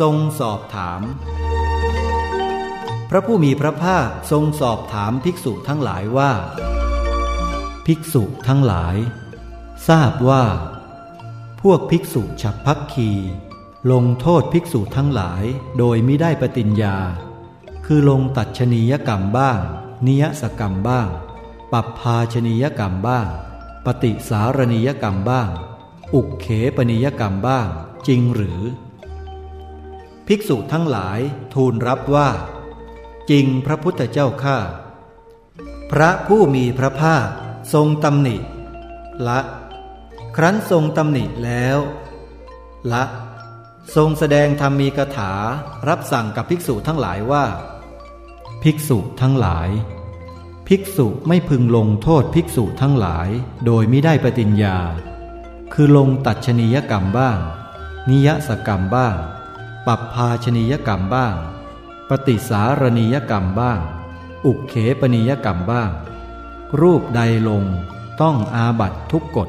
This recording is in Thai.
ทรงสอบถาม พระผู้มีพระภาคทรงสอบถามภิกษุทั้งหลายว่า ภิกษุทั้งหลาย ทราบว่า พวกภิกษุฉับพักคีลงโทษภิกษุทั้งหลายโดยไม่ได้ปฏิญญา คือลงตัดชนียกรรมบ้าง นิยสกรรมบ้าง ปัปพาชนียกรรมบ้าง ปฏิสารณียกรรมบ้าง อุกเขปนิยกรรมบ้าง จริงหรือ ภิกษุทั้งหลายทูลรับว่า จริงพระพุทธเจ้าข้าพระผู้มีพระภาคทรงตำหนิ ละ ครั้นทรงตำหนิแล้ว ละ ทรงแสดงธรรมมีกถารับสั่งกับภิกษุทั้งหลายว่า ภิกษุทั้งหลาย ภิกษุไม่พึงลงโทษภิกษุทั้งหลายโดยไม่ได้ปฏิญญา คือลงตัดชนียกรรมบ้าง นิยสกรรมบ้าง ปัปพาชนียกรรมบ้าง ปฏิสารณียกรรมบ้าง อุกเขปนิยกรรมบ้าง รูปใดลงต้องอาบัตทุกกฎ